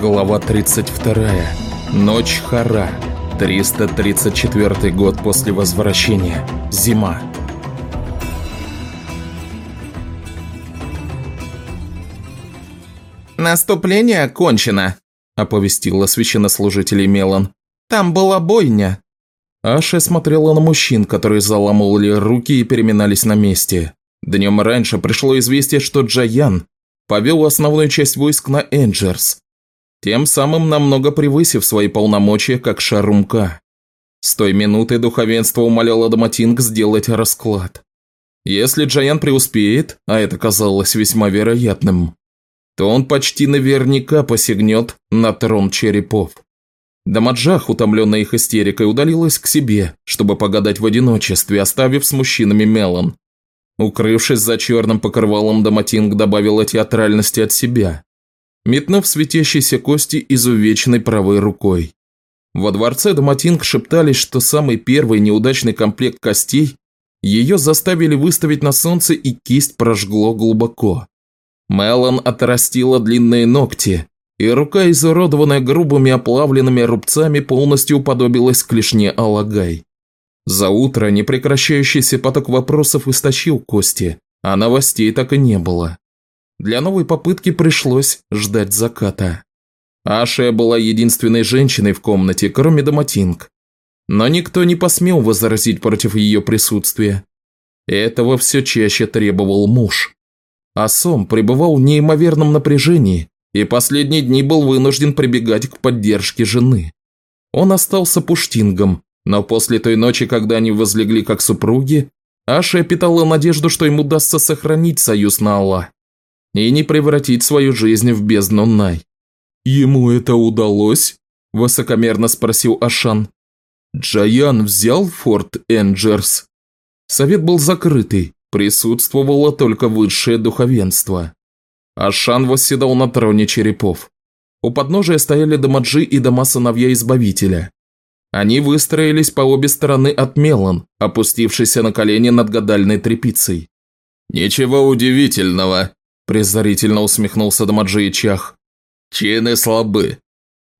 Глава 32. Ночь Хара. 334 год после возвращения. Зима. «Наступление окончено», – оповестила священнослужителей Мелан. «Там была бойня». Аша смотрела на мужчин, которые заламывали руки и переминались на месте. Днем раньше пришло известие, что Джаян повел основную часть войск на Энджерс, тем самым намного превысив свои полномочия как Шарумка. С той минуты духовенство умоляло Даматинг сделать расклад. Если Джаян преуспеет, а это казалось весьма вероятным, то он почти наверняка посягнет на трон черепов. Дамаджах, утомленная их истерикой, удалилась к себе, чтобы погадать в одиночестве, оставив с мужчинами Мелан. Укрывшись за черным покрывалом, Даматинг добавила театральности от себя метнув светящиеся кости изувеченной правой рукой. Во дворце Доматинг шептались, что самый первый неудачный комплект костей ее заставили выставить на солнце и кисть прожгло глубоко. Мелан отрастила длинные ногти, и рука, изуродованная грубыми оплавленными рубцами, полностью уподобилась клешне Алагай. За утро непрекращающийся поток вопросов истощил кости, а новостей так и не было. Для новой попытки пришлось ждать заката. Ашия была единственной женщиной в комнате, кроме Доматинг. Но никто не посмел возразить против ее присутствия. Этого все чаще требовал муж. Асом пребывал в неимоверном напряжении и последние дни был вынужден прибегать к поддержке жены. Он остался пуштингом, но после той ночи, когда они возлегли как супруги, Аша питала надежду, что ему удастся сохранить союз на Аллах и не превратить свою жизнь в бездну Най. «Ему это удалось?» – высокомерно спросил Ашан. «Джаян взял форт Энджерс?» Совет был закрытый, присутствовало только высшее духовенство. Ашан восседал на троне черепов. У подножия стояли Дамаджи и дома сыновья Избавителя. Они выстроились по обе стороны от Мелан, опустившейся на колени над гадальной тряпицей. «Ничего удивительного», презрительно усмехнулся Дамаджи Чах. «Чины слабы».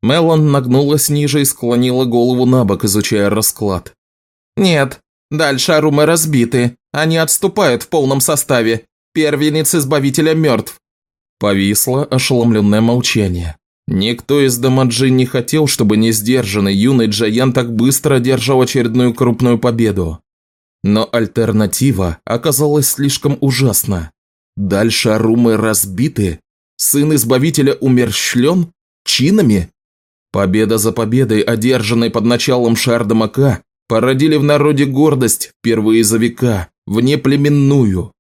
Мелан нагнулась ниже и склонила голову на бок, изучая расклад. «Нет, дальше арумы разбиты. Они отступают в полном составе. Первенец Избавителя мертв». Повисло ошеломленное молчание. Никто из Дамаджи не хотел, чтобы несдержанный юный Джаян так быстро одержал очередную крупную победу. Но альтернатива оказалась слишком ужасна. Дальше арумы разбиты, сын Избавителя умерщвлен чинами. Победа за победой, одержанной под началом Шардамака, породили в народе гордость впервые за века, внеплеменную.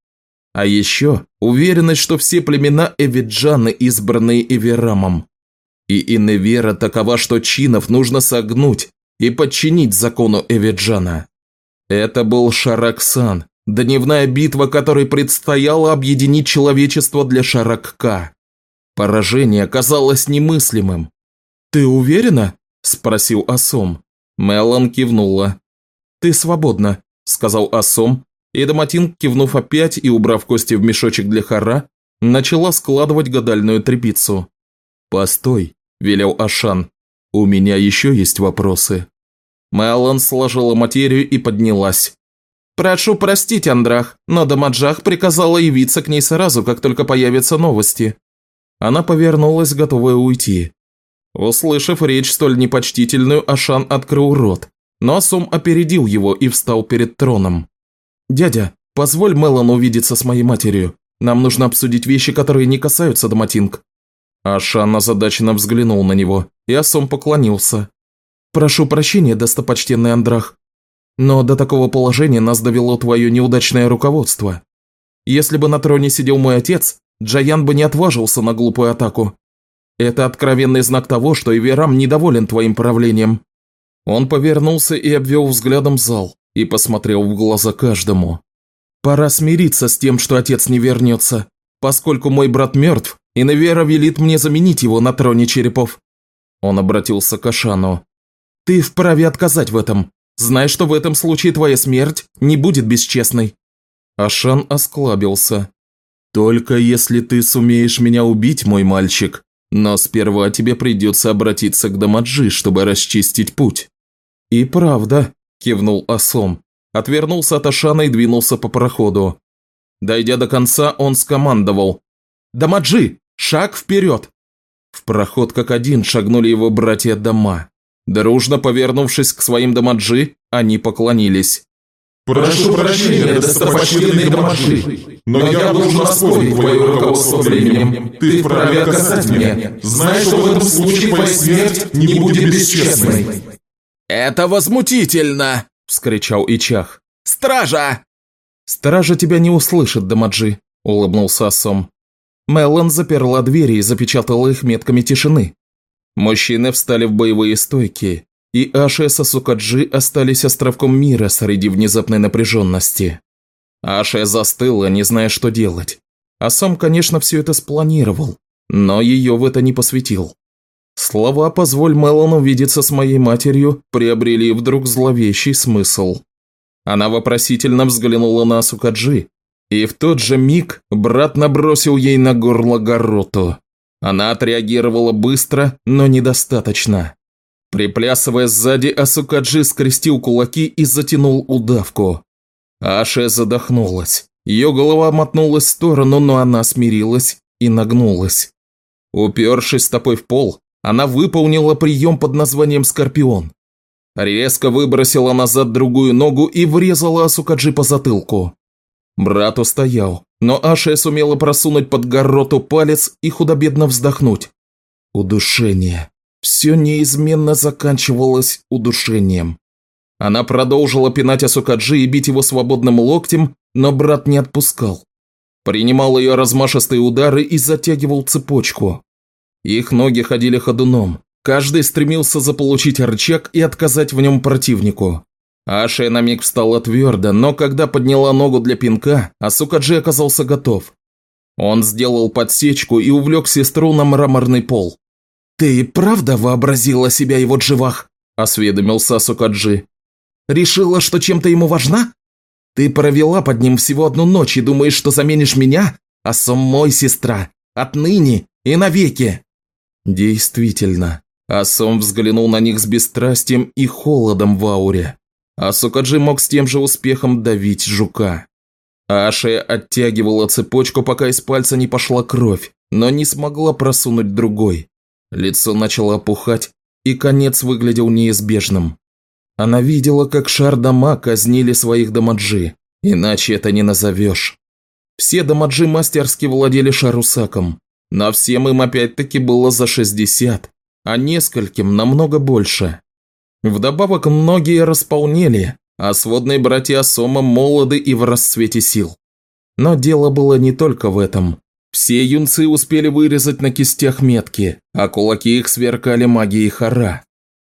А еще уверенность, что все племена Эвиджаны избранные Эверамом. И Иневера такова, что чинов нужно согнуть и подчинить закону Эвиджана. Это был Шараксан, Дневная битва, которой предстояло объединить человечество для Шаракка. Поражение казалось немыслимым. «Ты уверена?» – спросил Асом. Мелан кивнула. «Ты свободна», – сказал Асом, и Даматин, кивнув опять и убрав кости в мешочек для хара, начала складывать гадальную трепицу. «Постой», – велел Ашан, – «у меня еще есть вопросы». Мелан сложила материю и поднялась. «Прошу простить, Андрах, но Дамаджах приказала явиться к ней сразу, как только появятся новости». Она повернулась, готовая уйти. Услышав речь столь непочтительную, Ашан открыл рот, но Асум опередил его и встал перед троном. «Дядя, позволь Мелан увидеться с моей матерью. Нам нужно обсудить вещи, которые не касаются Даматинг». Ашан озадаченно взглянул на него, и Асум поклонился. «Прошу прощения, достопочтенный Андрах, но до такого положения нас довело твое неудачное руководство. Если бы на троне сидел мой отец, Джаян бы не отважился на глупую атаку. Это откровенный знак того, что Иверам недоволен твоим правлением». Он повернулся и обвел взглядом зал и посмотрел в глаза каждому. «Пора смириться с тем, что отец не вернется, поскольку мой брат мертв, и Невера велит мне заменить его на троне черепов». Он обратился к Ашану. «Ты вправе отказать в этом. Знай, что в этом случае твоя смерть не будет бесчестной». Ашан осклабился. «Только если ты сумеешь меня убить, мой мальчик, Но сперва тебе придется обратиться к Дамаджи, чтобы расчистить путь». «И правда», – кивнул Асом. Отвернулся от Ашана и двинулся по проходу. Дойдя до конца, он скомандовал. «Дамаджи! Шаг вперед!» В проход как один шагнули его братья Дома. Дружно повернувшись к своим Дамаджи, они поклонились. «Прошу прощения, достопочтенный Дамаджи, но я должен оспорить твое руководство временем. Ты вправе отказать мне, зная, что в этом случае твоя смерть не будет бесчестной». «Это возмутительно!» – вскричал Ичах. «Стража!» «Стража тебя не услышит, Дамаджи», – улыбнулся Асом. Меллан заперла двери и запечатала их метками тишины. Мужчины встали в боевые стойки, и Аша и Сасукаджи остались островком мира среди внезапной напряженности. Аша застыла, не зная, что делать. А сам, конечно, все это спланировал, но ее в это не посвятил. Слова «позволь Мелану видеться с моей матерью» приобрели вдруг зловещий смысл. Она вопросительно взглянула на Сукаджи, и в тот же миг брат набросил ей на горло гороту. Она отреагировала быстро, но недостаточно. Приплясывая сзади, Асукаджи скрестил кулаки и затянул удавку. Аше задохнулась. Ее голова мотнулась в сторону, но она смирилась и нагнулась. Упершись стопой в пол, она выполнила прием под названием «Скорпион». Резко выбросила назад другую ногу и врезала Асукаджи по затылку. Брат устоял, но Аша сумела просунуть под гороту палец и худобедно вздохнуть. Удушение. Все неизменно заканчивалось удушением. Она продолжила пинать Асукаджи и бить его свободным локтем, но брат не отпускал. Принимал ее размашистые удары и затягивал цепочку. Их ноги ходили ходуном. Каждый стремился заполучить рычаг и отказать в нем противнику. Аша на миг встала твердо, но когда подняла ногу для пинка, Асукаджи оказался готов. Он сделал подсечку и увлек сестру на мраморный пол. «Ты правда вообразила себя его дживах?» – осведомился Асукаджи. «Решила, что чем-то ему важна? Ты провела под ним всего одну ночь и думаешь, что заменишь меня? А сам мой сестра. Отныне и навеки!» Действительно, Асом взглянул на них с бесстрастием и холодом в ауре а Сукаджи мог с тем же успехом давить жука. Ашия оттягивала цепочку, пока из пальца не пошла кровь, но не смогла просунуть другой. Лицо начало опухать, и конец выглядел неизбежным. Она видела, как шар-дома казнили своих дамаджи, иначе это не назовешь. Все дамаджи мастерски владели шарусаком, но всем им опять-таки было за 60, а нескольким намного больше. Вдобавок многие располнели, а сводные братья Сома молоды и в расцвете сил. Но дело было не только в этом. Все юнцы успели вырезать на кистях метки, а кулаки их сверкали магией хара.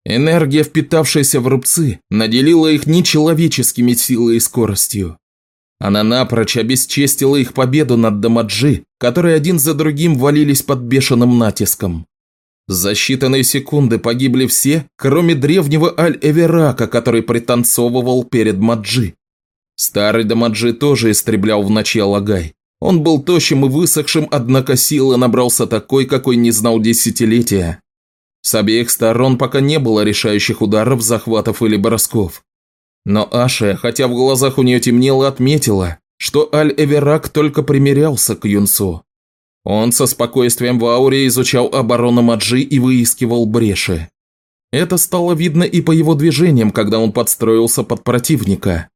Энергия, впитавшаяся в рубцы, наделила их нечеловеческими силой и скоростью. Она напрочь обесчестила их победу над Дамаджи, которые один за другим валились под бешеным натиском. За считанные секунды погибли все, кроме древнего Аль-Эверака, который пританцовывал перед Маджи. Старый Дамаджи тоже истреблял в ночи Алагай. Он был тощим и высохшим, однако силы набрался такой, какой не знал десятилетия. С обеих сторон пока не было решающих ударов, захватов или бросков. Но Аша, хотя в глазах у нее темнело, отметила, что Аль-Эверак только примерялся к Юнсу. Он со спокойствием в ауре изучал оборону Маджи и выискивал бреши. Это стало видно и по его движениям, когда он подстроился под противника.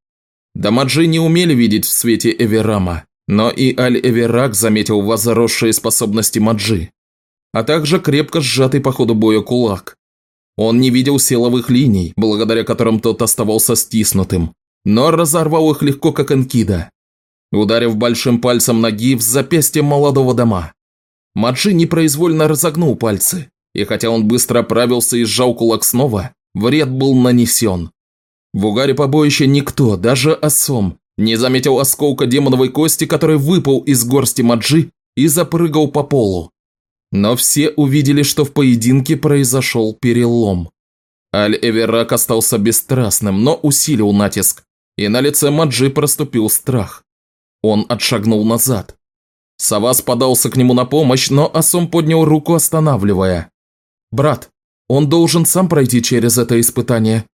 Дамаджи не умели видеть в свете Эверама, но и Аль-Эверак заметил возросшие способности Маджи, а также крепко сжатый по ходу боя кулак. Он не видел силовых линий, благодаря которым тот оставался стиснутым, но разорвал их легко, как энкида ударив большим пальцем ноги в запястье молодого дома. Маджи непроизвольно разогнул пальцы, и хотя он быстро оправился и сжал кулак снова, вред был нанесен. В угаре побоища никто, даже Асом, не заметил осколка демоновой кости, который выпал из горсти Маджи и запрыгал по полу. Но все увидели, что в поединке произошел перелом. Аль-Эверак остался бесстрастным, но усилил натиск, и на лице Маджи проступил страх. Он отшагнул назад. Савас подался к нему на помощь, но Асом поднял руку, останавливая. «Брат, он должен сам пройти через это испытание».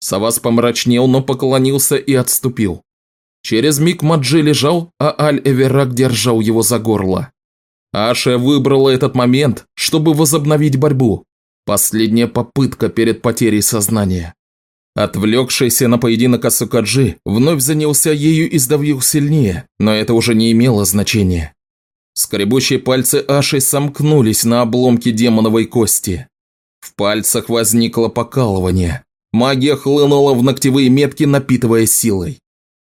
Савас помрачнел, но поклонился и отступил. Через миг Маджи лежал, а Аль-Эверак держал его за горло. Аша выбрала этот момент, чтобы возобновить борьбу. Последняя попытка перед потерей сознания. Отвлекшийся на поединок Асукаджи вновь занялся ею и сдавил сильнее, но это уже не имело значения. Скребущие пальцы Аши сомкнулись на обломке демоновой кости. В пальцах возникло покалывание. Магия хлынула в ногтевые метки, напитывая силой.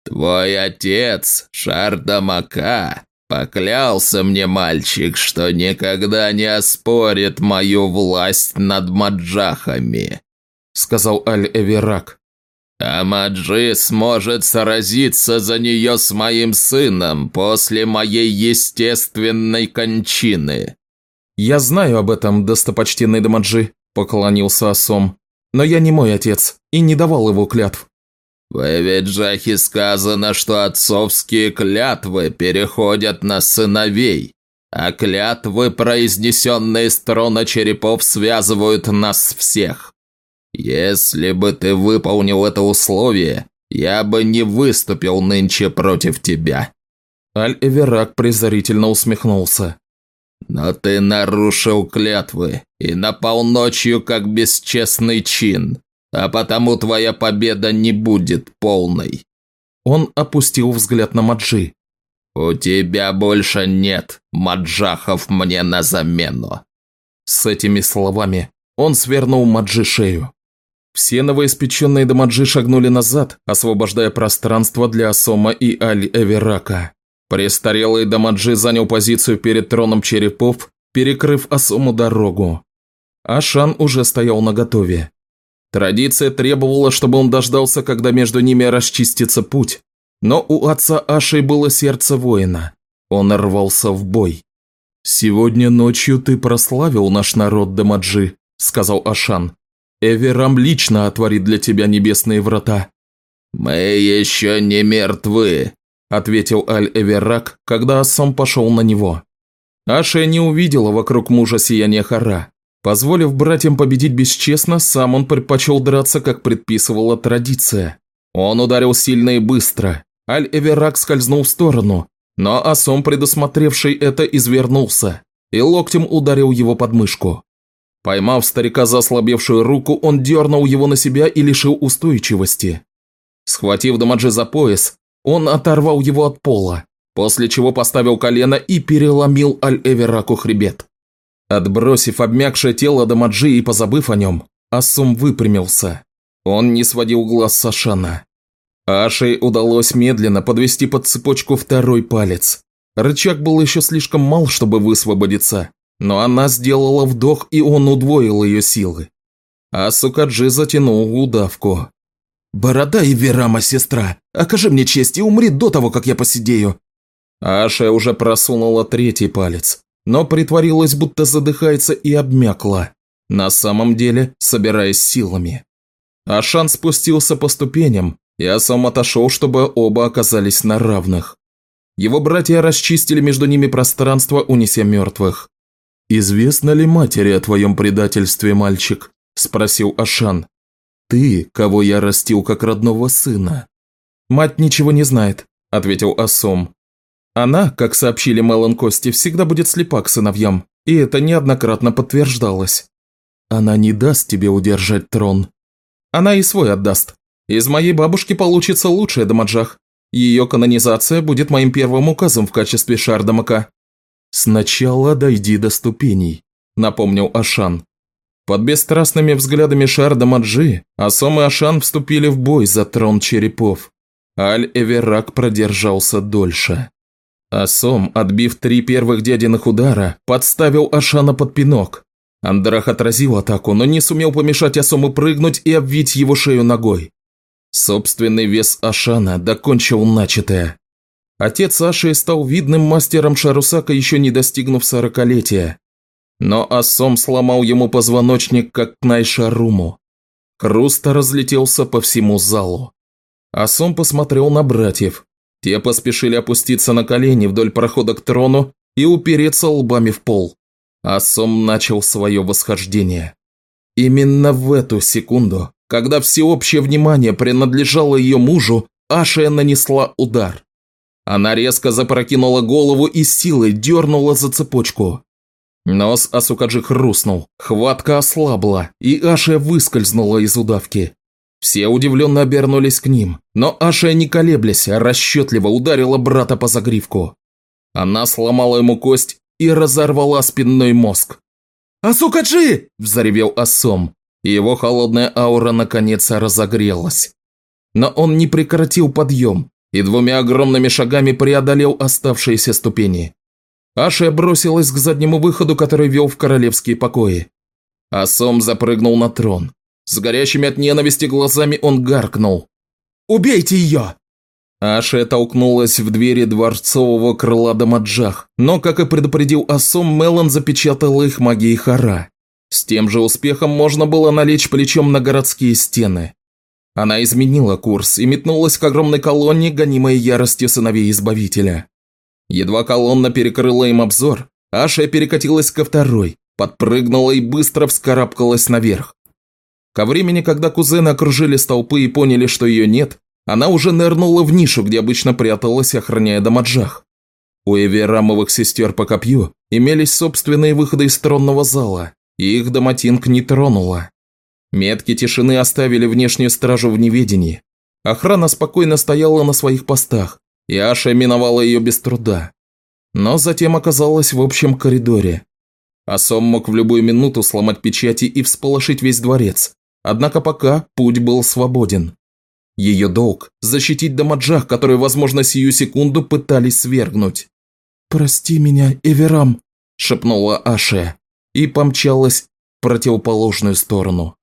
«Твой отец, Шардамака, поклялся мне, мальчик, что никогда не оспорит мою власть над маджахами», сказал Аль-Эверак. Амаджи сможет сразиться за нее с моим сыном после моей естественной кончины». «Я знаю об этом, достопочтенный Дамаджи», – поклонился Асом. «Но я не мой отец и не давал его клятв». «В Эвиджахе сказано, что отцовские клятвы переходят на сыновей, а клятвы, произнесенные с трона черепов, связывают нас всех. «Если бы ты выполнил это условие, я бы не выступил нынче против тебя». Аль-Эверак презрительно усмехнулся. «Но ты нарушил клятвы и напал ночью как бесчестный чин, а потому твоя победа не будет полной». Он опустил взгляд на Маджи. «У тебя больше нет маджахов мне на замену». С этими словами он свернул Маджи шею. Все новоиспеченные Дамаджи шагнули назад, освобождая пространство для Асома и Аль-Эверака. Престарелый Дамаджи занял позицию перед троном черепов, перекрыв Асому дорогу. Ашан уже стоял наготове. Традиция требовала, чтобы он дождался, когда между ними расчистится путь. Но у отца Аши было сердце воина. Он рвался в бой. «Сегодня ночью ты прославил наш народ, Дамаджи», – сказал Ашан. Эверам лично отворит для тебя небесные врата». «Мы еще не мертвы», – ответил Аль-Эверак, когда Ассам пошел на него. Аша не увидела вокруг мужа сияния Хара. Позволив братьям победить бесчестно, сам он предпочел драться, как предписывала традиция. Он ударил сильно и быстро. Аль-Эверак скользнул в сторону, но Асом, предусмотревший это, извернулся и локтем ударил его под мышку. Поймав старика за ослабевшую руку, он дернул его на себя и лишил устойчивости. Схватив Дамаджи за пояс, он оторвал его от пола, после чего поставил колено и переломил Аль-Эвераку хребет. Отбросив обмякшее тело Дамаджи и позабыв о нем, Асум выпрямился. Он не сводил глаз с Ашана. Ашей удалось медленно подвести под цепочку второй палец. Рычаг был еще слишком мал, чтобы высвободиться, но она сделала вдох, и он удвоил ее силы. А Сукаджи затянул удавку. «Борода и Верама, сестра, окажи мне честь и умри до того, как я посидею». Аша уже просунула третий палец, но притворилась, будто задыхается и обмякла, на самом деле собираясь силами. Ашан спустился по ступеням, и сам отошел, чтобы оба оказались на равных. Его братья расчистили между ними пространство, унеся мертвых. «Известно ли матери о твоем предательстве, мальчик?» – спросил Ашан. «Ты, кого я растил как родного сына». «Мать ничего не знает», – ответил Асом. «Она, как сообщили Мелан Кости, всегда будет слепа к сыновьям, и это неоднократно подтверждалось. Она не даст тебе удержать трон. Она и свой отдаст. Из моей бабушки получится лучшая Дамаджах. Ее канонизация будет моим первым указом в качестве Шардамака. «Сначала дойди до ступеней», – напомнил Ашан. Под бесстрастными взглядами Шарда Маджи Асом и Ашан вступили в бой за трон черепов. Аль-Эверак продержался дольше. Асом, отбив три первых дядиных удара, подставил Ашана под пинок. Андрах отразил атаку, но не сумел помешать Асому прыгнуть и обвить его шею ногой. Собственный вес Ашана докончил начатое. Отец Аши стал видным мастером Шарусака, еще не достигнув сорокалетия. Но Асом сломал ему позвоночник, как Кнайшаруму. Хруст разлетелся по всему залу. Асом посмотрел на братьев. Те поспешили опуститься на колени вдоль прохода к трону и упереться лбами в пол. А Сом начал свое восхождение. Именно в эту секунду, когда всеобщее внимание принадлежало ее мужу, Ашия нанесла удар. Она резко запрокинула голову и силой дернула за цепочку. Нос Асукаджи хрустнул, хватка ослабла, и Ашия выскользнула из удавки. Все удивленно обернулись к ним, но Ашия, не колеблясь, расчетливо ударила брата по загривку. Она сломала ему кость и разорвала спинной мозг. «Асукаджи!» – взоревел Асом, и его холодная аура наконец разогрелась. Но он не прекратил подъем и двумя огромными шагами преодолел оставшиеся ступени. Ашия бросилась к заднему выходу, который вел в королевские покои. Асом запрыгнул на трон. С горящими от ненависти глазами он гаркнул. «Убейте ее!» Аша толкнулась в двери дворцового крыла Дамаджах, но, как и предупредил Асом, Мелан запечатал их магией Хара. С тем же успехом можно было налечь плечом на городские стены. Она изменила курс и метнулась к огромной колонне, гонимой яростью сыновей Избавителя. Едва колонна перекрыла им обзор, Аша перекатилась ко второй, подпрыгнула и быстро вскарабкалась наверх. Ко времени, когда кузены окружили столпы и поняли, что ее нет, она уже нырнула в нишу, где обычно пряталась, охраняя Дамаджах. У Эверамовых сестер по копью имелись собственные выходы из тронного зала, и их Даматинг не тронула. Метки тишины оставили внешнюю стражу в неведении. Охрана спокойно стояла на своих постах, и Аша миновала ее без труда. Но затем оказалась в общем коридоре. Асом мог в любую минуту сломать печати и всполошить весь дворец, Однако пока путь был свободен. Ее долг – защитить Дамаджах, который, возможно, сию секунду пытались свергнуть. «Прости меня, Эверам», – шепнула Аше и помчалась в противоположную сторону.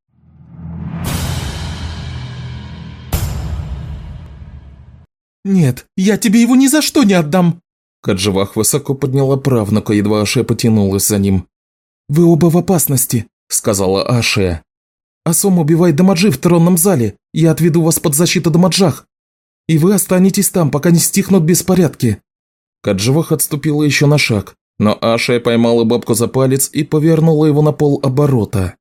«Нет, я тебе его ни за что не отдам!» Кадживах высоко подняла правнука, едва Аше потянулась за ним. «Вы оба в опасности», – сказала Аше. Асом убивает Дамаджи в тронном зале. Я отведу вас под защиту Дамаджах. И вы останетесь там, пока не стихнут беспорядки». Кадживах отступила еще на шаг, но Аша поймала бабку за палец и повернула его на пол оборота.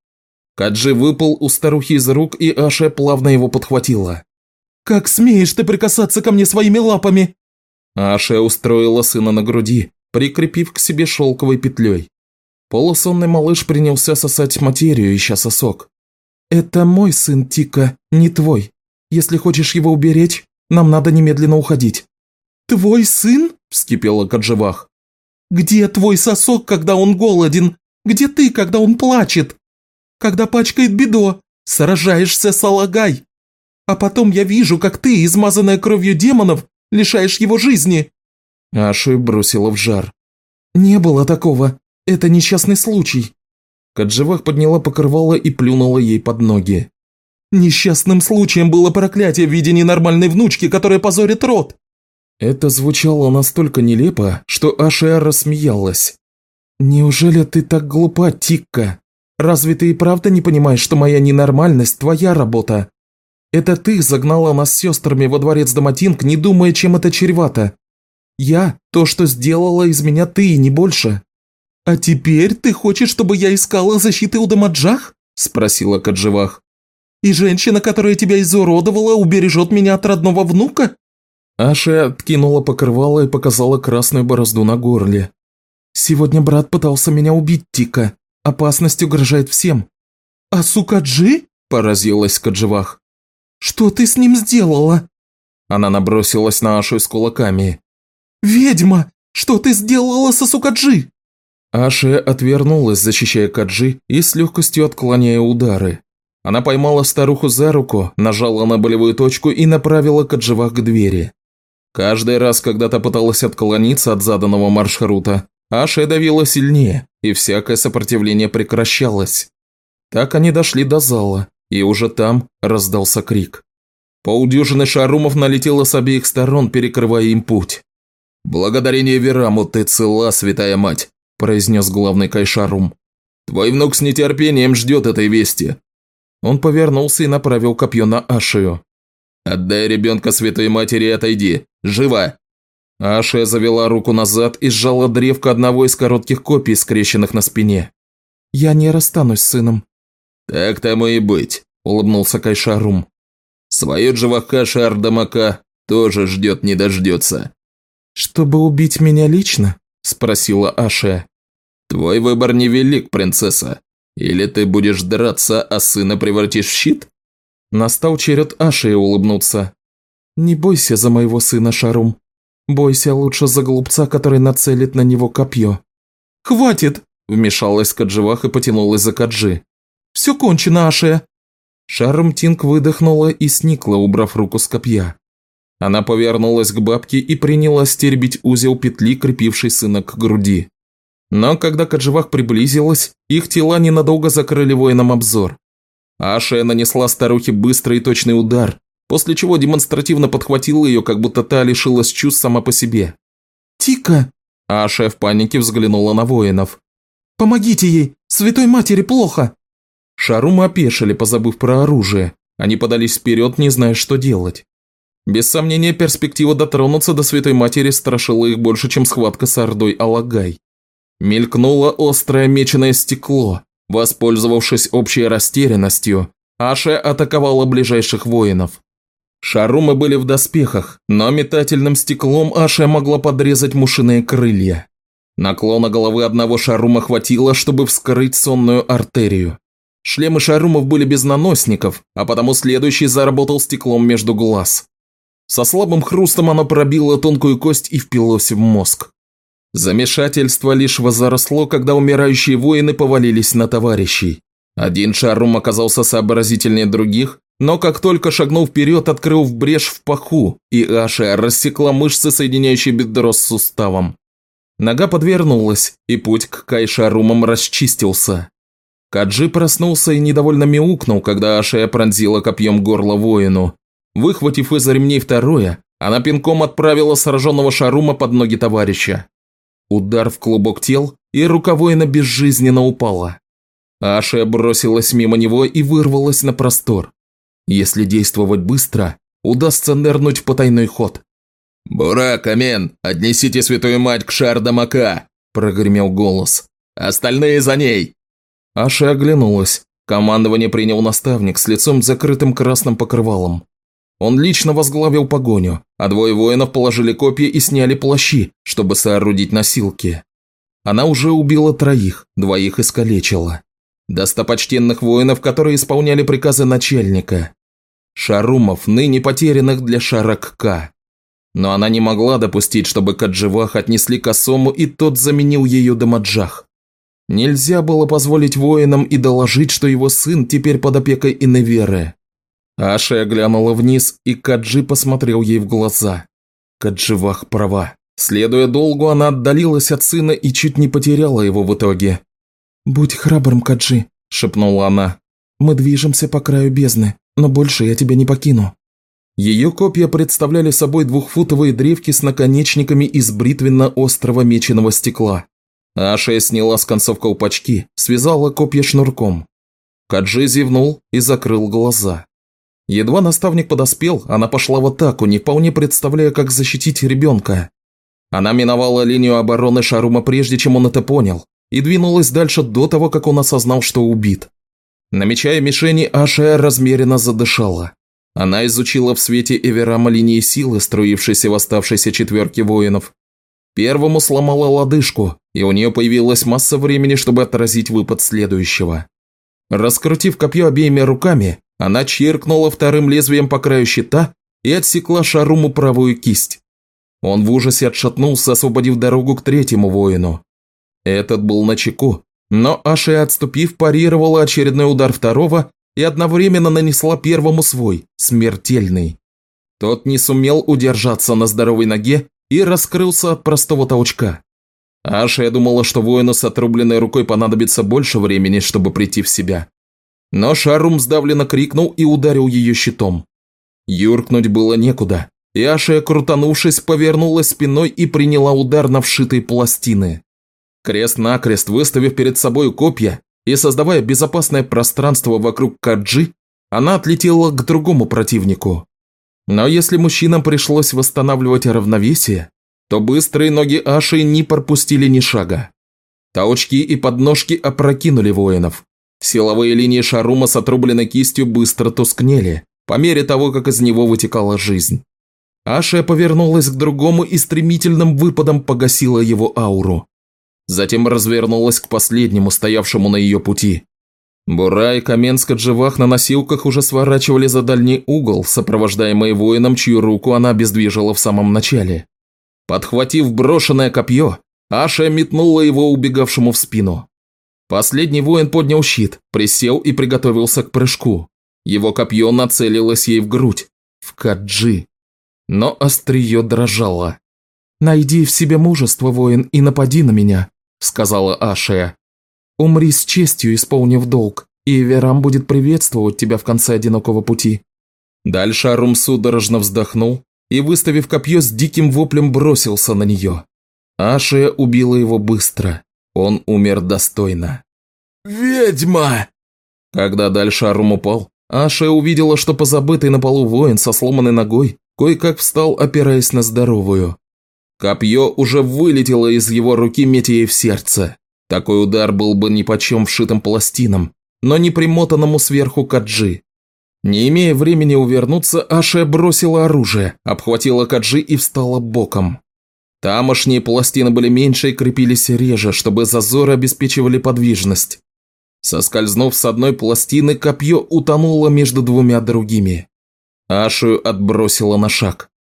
Каджи выпал у старухи из рук, и Аша плавно его подхватила. «Как смеешь ты прикасаться ко мне своими лапами?» Аша устроила сына на груди, прикрепив к себе шелковой петлей. Полусонный малыш принялся сосать материю, ища сосок. «Это мой сын, Тика, не твой. Если хочешь его уберечь, нам надо немедленно уходить». «Твой сын?» – вскипела Кадживах. «Где твой сосок, когда он голоден? Где ты, когда он плачет? Когда пачкает бедо, сражаешься с Алагай. А потом я вижу, как ты, измазанная кровью демонов, лишаешь его жизни». Ашу бросила в жар. «Не было такого. Это несчастный случай. Кадживах подняла покрывало и плюнула ей под ноги. «Несчастным случаем было проклятие в виде ненормальной внучки, которая позорит род!» Это звучало настолько нелепо, что Ашия рассмеялась. «Неужели ты так глупа, Тикка? Разве ты и правда не понимаешь, что моя ненормальность – твоя работа? Это ты загнала нас с сестрами во дворец Доматинг, не думая, чем это чревато. Я – то, что сделала из меня ты, и не больше. «А теперь ты хочешь, чтобы я искала защиты у Дамаджах?» – спросила Кадживах. «И женщина, которая тебя изуродовала, убережет меня от родного внука?» Аша откинула покрывало и показала красную борозду на горле. «Сегодня брат пытался меня убить, Тика. Опасность угрожает всем». «А Сукаджи?» – поразилась Кадживах. «Что ты с ним сделала?» Она набросилась на Ашу с кулаками. «Ведьма! Что ты сделала со Сукаджи?» Аша отвернулась, защищая Каджи и с легкостью отклоняя удары. Она поймала старуху за руку, нажала на болевую точку и направила Кадживах к двери. Каждый раз, когда та пыталась отклониться от заданного маршрута, Аша давила сильнее, и всякое сопротивление прекращалось. Так они дошли до зала, и уже там раздался крик. Полдюжины шарумов налетело с обеих сторон, перекрывая им путь. «Благодарение Вераму ты цела, святая мать!» – произнес главный Кайшарум. «Твой внук с нетерпением ждет этой вести». Он повернулся и направил копье на Ашию. Отдай ребенка святой матери и отойди. Живо!» Аша завела руку назад и сжала древко одного из коротких копий, скрещенных на спине. «Я не расстанусь с сыном». «Так тому и быть», – улыбнулся Кайшарум. «Свое Джаваха Шардамака тоже ждет не дождется». «Чтобы убить меня лично?» – спросила Аша. «Твой выбор невелик, принцесса. Или ты будешь драться, а сына превратишь в щит?» Настал черед Аши улыбнуться. «Не бойся за моего сына, Шарум. Бойся лучше за глупца, который нацелит на него копье». «Хватит!» – вмешалась Кадживах и потянулась за Каджи. «Все кончено, Аше!» Шарум Тинг выдохнула и сникла, убрав руку с копья. Она повернулась к бабке и принялась теребить узел петли, крепивший сына к груди. Но когда Кадживах приблизилась, их тела ненадолго закрыли воинам обзор. Аша нанесла старухе быстрый и точный удар, после чего демонстративно подхватила ее, как будто та лишилась чувств сама по себе. «Тика!» Аша в панике взглянула на воинов. «Помогите ей! Святой Матери плохо!» Шарумы опешили, позабыв про оружие. Они подались вперед, не зная, что делать. Без сомнения, перспектива дотронуться до Святой Матери страшила их больше, чем схватка с Ордой Алагай. Мелькнуло острое меченое стекло, Воспользовавшись общей растерянностью, Аша атаковала ближайших воинов. Шарумы были в доспехах, но метательным стеклом Аша могла подрезать мушиные крылья. Наклона головы одного шарума хватило, чтобы вскрыть сонную артерию. Шлемы шарумов были без наносников, а потому следующий заработал стеклом между глаз. Со слабым хрустом оно пробило тонкую кость и впилось в мозг. Замешательство лишь возросло, когда умирающие воины повалились на товарищей. Один шарум оказался сообразительнее других, но как только шагнул вперед, открыл в брешь в паху, и Аша рассекла мышцы, соединяющие бедро с суставом. Нога подвернулась, и путь к Кайшарумам расчистился. Каджи проснулся и недовольно мяукнул, когда Ашая пронзила копьем горло воину. Выхватив из ремней второе, она пинком отправила сраженного Шарума под ноги товарища. Удар в клубок тел, и рука воина безжизненно упала. Аша бросилась мимо него и вырвалась на простор. Если действовать быстро, удастся нырнуть в потайной ход. «Бурак, Амен, отнесите святую мать к Шардамака!» – прогремел голос. «Остальные за ней!» Аша оглянулась. Командование принял наставник с лицом закрытым красным покрывалом. Он лично возглавил погоню, а двое воинов положили копья и сняли плащи, чтобы соорудить носилки. Она уже убила троих, двоих искалечила. Достопочтенных воинов, которые исполняли приказы начальника. Шарумов, ныне потерянных для Шаракка. Но она не могла допустить, чтобы Кадживах отнесли косому, и тот заменил ее Дамаджах. Нельзя было позволить воинам и доложить, что его сын теперь под опекой Иневеры. Аша глянула вниз, и Каджи посмотрел ей в глаза. Кадживах права. Следуя долгу, она отдалилась от сына и чуть не потеряла его в итоге. «Будь храбрым, Каджи», – шепнула она. «Мы движемся по краю бездны, но больше я тебя не покину». Ее копья представляли собой двухфутовые древки с наконечниками из бритвенно-острого меченого стекла. Аша сняла с концов колпачки, связала копья шнурком. Каджи зевнул и закрыл глаза. Едва наставник подоспел, она пошла в атаку, не вполне представляя, как защитить ребенка. Она миновала линию обороны Шарума прежде, чем он это понял, и двинулась дальше до того, как он осознал, что убит. Намечая мишени, Аша размеренно задышала. Она изучила в свете Эверама линии силы, струившейся в оставшейся четверке воинов. Первому сломала лодыжку, и у нее появилась масса времени, чтобы отразить выпад следующего. Раскрутив копье обеими руками, она чиркнула вторым лезвием по краю щита и отсекла Шаруму правую кисть. Он в ужасе отшатнулся, освободив дорогу к третьему воину. Этот был на чеку, но Аша, отступив, парировала очередной удар второго и одновременно нанесла первому свой, смертельный. Тот не сумел удержаться на здоровой ноге и раскрылся от простого толчка. Аша думала, что воину с отрубленной рукой понадобится больше времени, чтобы прийти в себя. Но Шарум сдавленно крикнул и ударил ее щитом. Юркнуть было некуда, и Ашия, крутанувшись, повернулась спиной и приняла удар на вшитые пластины. Крест-накрест выставив перед собой копья и создавая безопасное пространство вокруг Каджи, она отлетела к другому противнику. Но если мужчинам пришлось восстанавливать равновесие, то быстрые ноги Аши не пропустили ни шага. Толчки и подножки опрокинули воинов. Силовые линии Шарума с отрубленной кистью быстро тускнели, по мере того, как из него вытекала жизнь. Аша повернулась к другому и стремительным выпадом погасила его ауру. Затем развернулась к последнему, стоявшему на ее пути. Бура и Каменска-Дживах на носилках уже сворачивали за дальний угол, сопровождаемые воином, чью руку она обездвижила в самом начале. Подхватив брошенное копье, Аша метнула его убегавшему в спину. Последний воин поднял щит, присел и приготовился к прыжку. Его копье нацелилось ей в грудь, в Каджи. Но острие дрожало. «Найди в себе мужество, воин, и напади на меня», – сказала Ашия. Умри с честью, исполнив долг, и Верам будет приветствовать тебя в конце одинокого пути». Дальше Арум судорожно вздохнул и, выставив копье, с диким воплем бросился на нее. Ашия убила его быстро. Он умер достойно. «Ведьма!» Когда дальше Арум упал, Ашия увидела, что позабытый на полу воин со сломанной ногой кое-как встал, опираясь на здоровую. Копье уже вылетело из его руки, метя ей в сердце. Такой удар был бы нипочем вшитым пластином, но не примотанному сверху Каджи. Не имея времени увернуться, Аша бросила оружие, обхватила Каджи и встала боком. Тамошние пластины были меньше и крепились реже, чтобы зазоры обеспечивали подвижность. Соскользнув с одной пластины, копье утонуло между двумя другими. Ашу отбросила на шаг.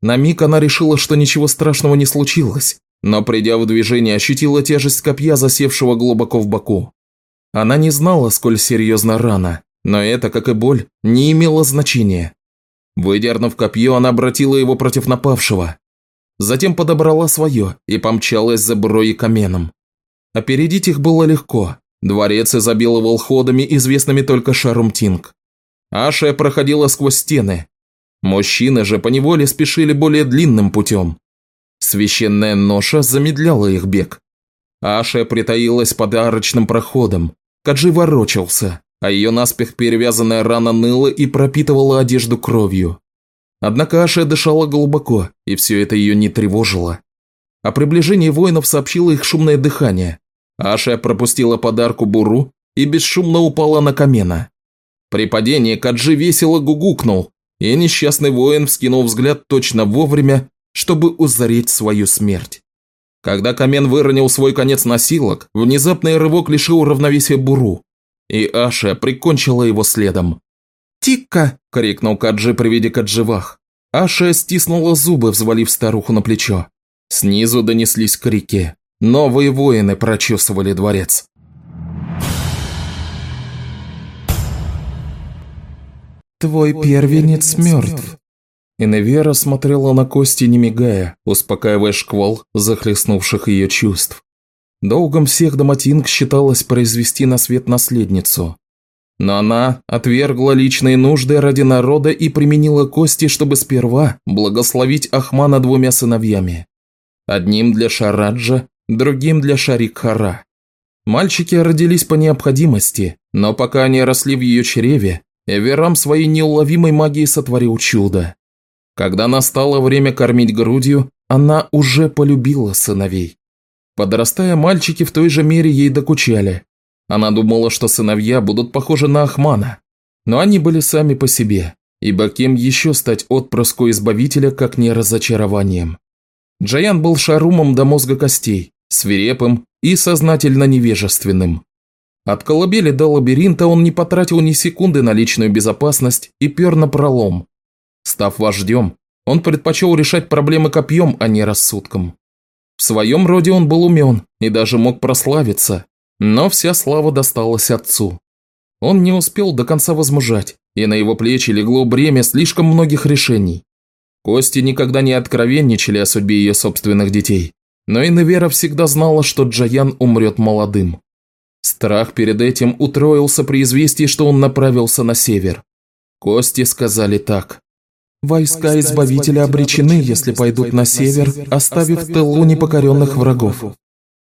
На миг она решила, что ничего страшного не случилось, но, придя в движение, ощутила тяжесть копья, засевшего глубоко в боку. Она не знала, сколь серьезна рана, но это, как и боль, не имело значения. Выдернув копье, она обратила его против напавшего. Затем подобрала свое и помчалась за Бро и Каменом. Опередить их было легко. Дворец изобиловал ходами, известными только Шарумтинг. Аша проходила сквозь стены. Мужчины же поневоле спешили более длинным путем. Священная ноша замедляла их бег. Аша притаилась под арочным проходом. Каджи ворочался, а ее наспех перевязанная рана ныла и пропитывала одежду кровью. Однако Аша дышала глубоко, и все это ее не тревожило. О приближении воинов сообщило их шумное дыхание. Аша пропустила подарку Буру и бесшумно упала на камена. При падении Каджи весело гугукнул, и несчастный воин вскинул взгляд точно вовремя, чтобы узреть свою смерть. Когда Камен выронил свой конец носилок, внезапный рывок лишил равновесия Буру, и Аша прикончила его следом. «Тикка!» – крикнул Каджи при виде Кадживах. Аша стиснула зубы, взвалив старуху на плечо. Снизу донеслись крики. Новые воины прочесывали дворец. «Твой первенец мертв», Иневера смотрела на кости, не мигая, успокаивая шквал захлестнувших ее чувств. Долгом всех Доматинг считалось произвести на свет наследницу. Но она отвергла личные нужды ради народа и применила кости, чтобы сперва благословить Ахмана двумя сыновьями. Одним для Шараджа, другим для Шарикхара. Мальчики родились по необходимости, но пока они росли в ее чреве, Эверам своей неуловимой магией сотворил чудо. Когда настало время кормить грудью, она уже полюбила сыновей. Подрастая, мальчики в той же мере ей докучали. Она думала, что сыновья будут похожи на Ахмана. Но они были сами по себе, ибо кем еще стать отпрыску Избавителя, как не разочарованием. Джаян был шарумом до мозга костей, свирепым и сознательно невежественным. От колыбели до лабиринта он не потратил ни секунды на личную безопасность и пер на пролом, Став вождем, он предпочел решать проблемы копьем, а не рассудком. В своем роде он был умен и даже мог прославиться, но вся слава досталась отцу. Он не успел до конца возмужать, и на его плечи легло бремя слишком многих решений. Кости никогда не откровенничали о судьбе ее собственных детей, но Иневера всегда знала, что Джаян умрет молодым. Страх перед этим утроился при известии, что он направился на север. Кости сказали так. Войска Избавителя обречены, если пойдут на север, оставив в тылу непокоренных врагов.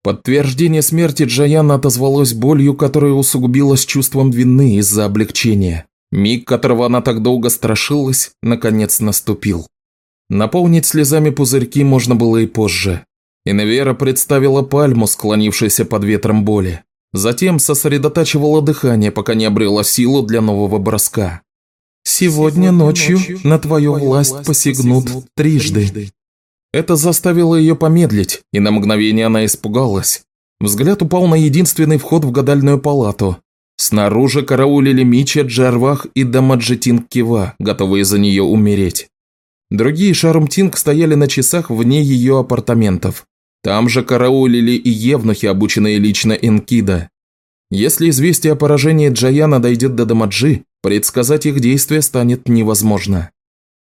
Подтверждение смерти Джаяна отозвалось болью, которая усугубилась чувством вины из-за облегчения. Миг, которого она так долго страшилась, наконец наступил. Наполнить слезами пузырьки можно было и позже. Инвера представила пальму, склонившуюся под ветром боли. Затем сосредотачивала дыхание, пока не обрела силу для нового броска. «Сегодня ночью на твою власть посягнут трижды». Это заставило ее помедлить, и на мгновение она испугалась. Взгляд упал на единственный вход в гадальную палату. Снаружи караулили Мича, Джарвах и Дамаджетин Кива, готовые за нее умереть. Другие Шарумтинг стояли на часах вне ее апартаментов. Там же караулили и евнухи, обученные лично Энкида. Если известие о поражении Джаяна дойдет до Дамаджи, предсказать их действия станет невозможно.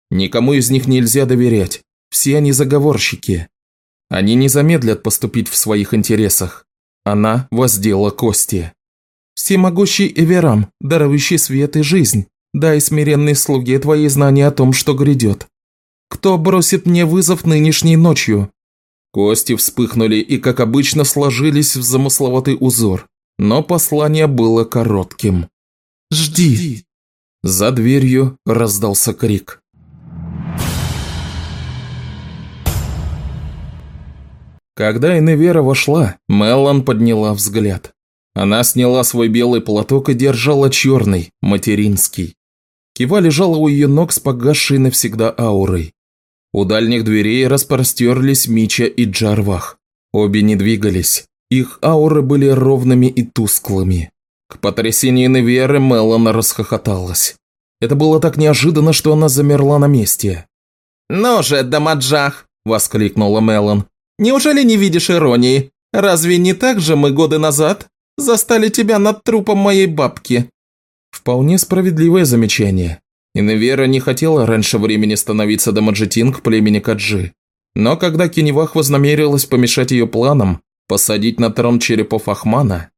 Никому из них нельзя доверять, все они заговорщики. Они не замедлят поступить в своих интересах. Она воздела кости. «Всемогущий Эверам, дарующий свет и жизнь, дай смиренной слуге твои знания о том, что грядет. Кто бросит мне вызов нынешней ночью?» Кости вспыхнули и, как обычно, сложились в замысловатый узор, но послание было коротким. «Жди!» За дверью раздался крик. Когда Иневера вошла, Меллан подняла взгляд. Она сняла свой белый платок и держала черный, материнский. Кива лежала у ее ног с погасшей навсегда аурой. У дальних дверей распростерлись Мича и Джарвах. Обе не двигались. Их ауры были ровными и тусклыми. К потрясению Неверы Меллан расхохоталась. Это было так неожиданно, что она замерла на месте. «Ну же, Дамаджах!» – воскликнула Меллан. Неужели не видишь иронии? Разве не так же мы годы назад застали тебя над трупом моей бабки?» Вполне справедливое замечание. Инвера не хотела раньше времени становиться Дамаджетинг племени Каджи. Но когда Кеневах вознамерилась помешать ее планам, посадить на трон черепов Ахмана,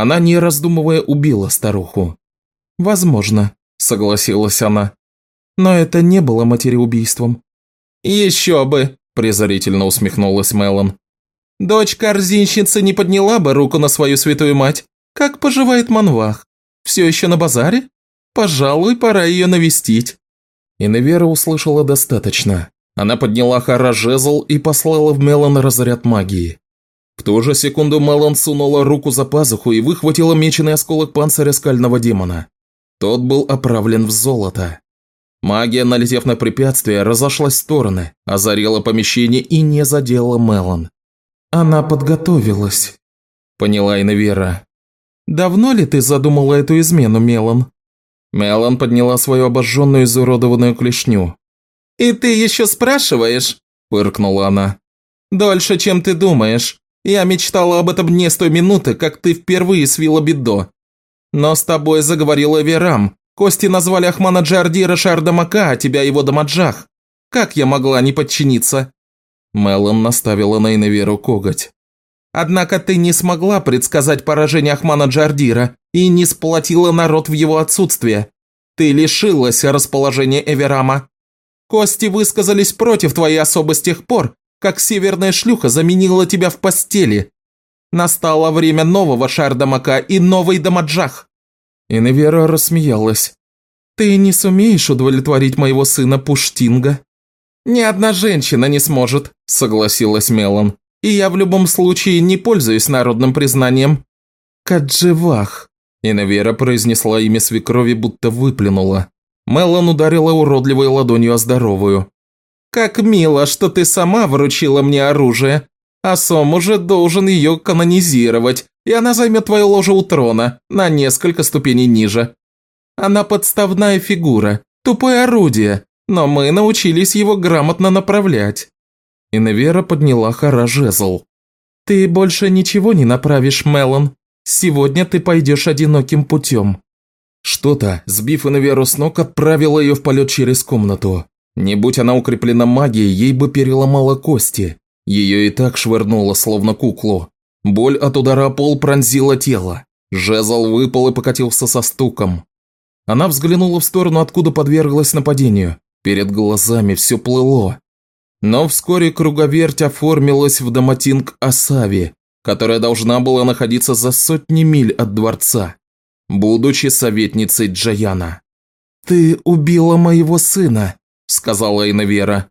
она, не раздумывая, убила старуху. «Возможно», – согласилась она. «Но это не было матереубийством». «Еще бы!» презрительно усмехнулась Мелон. «Дочь корзинщицы не подняла бы руку на свою святую мать. Как поживает Манвах? Все еще на базаре? Пожалуй, пора ее навестить». Иневера услышала достаточно. Она подняла Хара жезл и послала в Мелон разряд магии. В ту же секунду Мелон сунула руку за пазуху и выхватила меченый осколок панциря скального демона. Тот был оправлен в золото. Магия, налетев на препятствие, разошлась в стороны, озарила помещение и не задела Мелан. «Она подготовилась», – поняла Инвера. «Давно ли ты задумала эту измену, Мелан?» Мелан подняла свою обожженную изуродованную клешню. «И ты еще спрашиваешь?» – фыркнула она. «Дольше, чем ты думаешь. Я мечтала об этом дне с той минуты, как ты впервые свила бедо. Но с тобой заговорила Верам, Кости назвали Ахмана Джардира Шардамака, а тебя его Дамаджах. Как я могла не подчиниться?» Мелон наставила на Иневеру коготь. «Однако ты не смогла предсказать поражение Ахмана Джардира и не сплотила народ в его отсутствие. Ты лишилась расположения Эверама. Кости высказались против твоей особы с тех пор, как северная шлюха заменила тебя в постели. Настало время нового Шардамака и новый Дамаджах. Иневера рассмеялась. «Ты не сумеешь удовлетворить моего сына Пуштинга?» «Ни одна женщина не сможет», – согласилась Мелан. «И я в любом случае не пользуюсь народным признанием». «Кадживах», – Иневера произнесла имя свекрови, будто выплюнула. Мелан ударила уродливой ладонью о здоровую. «Как мило, что ты сама вручила мне оружие. А Сом уже должен ее канонизировать, и она займет твое ложе у трона, на несколько ступеней ниже. Она подставная фигура, тупое орудие, но мы научились его грамотно направлять». Иневера подняла Хара жезл. «Ты больше ничего не направишь, Мелон. Сегодня ты пойдешь одиноким путем». Что-то, сбив Иневеру с ног, отправило ее в полет через комнату. Не будь она укреплена магией, ей бы переломала кости. Ее и так швырнуло, словно куклу. Боль от удара пол пронзила тело. Жезл выпал и покатился со стуком. Она взглянула в сторону, откуда подверглась нападению. Перед глазами все плыло. Но вскоре круговерть оформилась в Доматинг Асави, которая должна была находиться за сотни миль от дворца, будучи советницей Джаяна. «Ты убила моего сына», – сказала Инавера.